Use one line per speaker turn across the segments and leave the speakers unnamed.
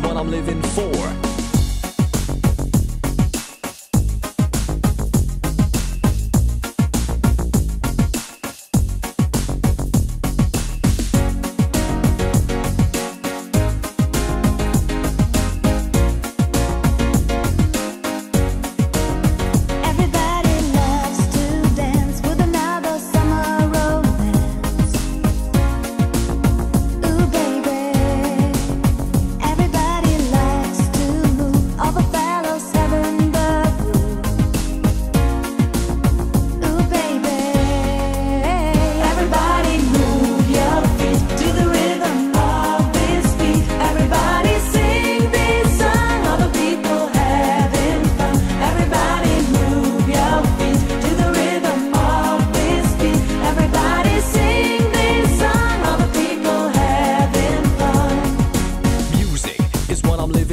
what I'm living for.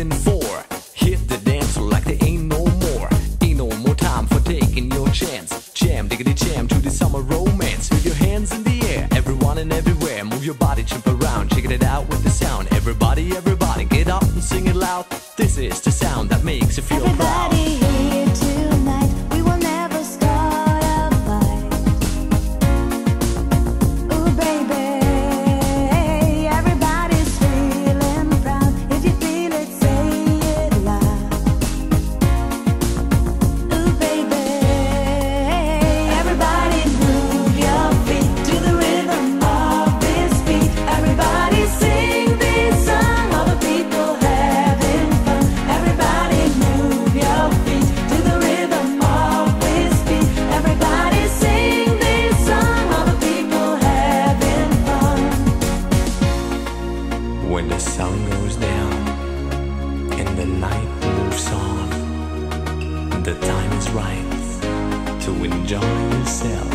Living for. Hit the dance floor like there ain't no more. Ain't no more time for taking your chance. Jam, diggity jam to the summer romance. With your hands in the air, everyone and everywhere. Move your body, jump around, check it out with the sound. Everybody, everybody, get up and sing it loud. This is the sound that makes you feel proud.
Everybody here
When the sun goes down and the night moves on, the time is right to enjoy yourself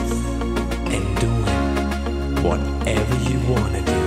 and doing whatever you wanna do.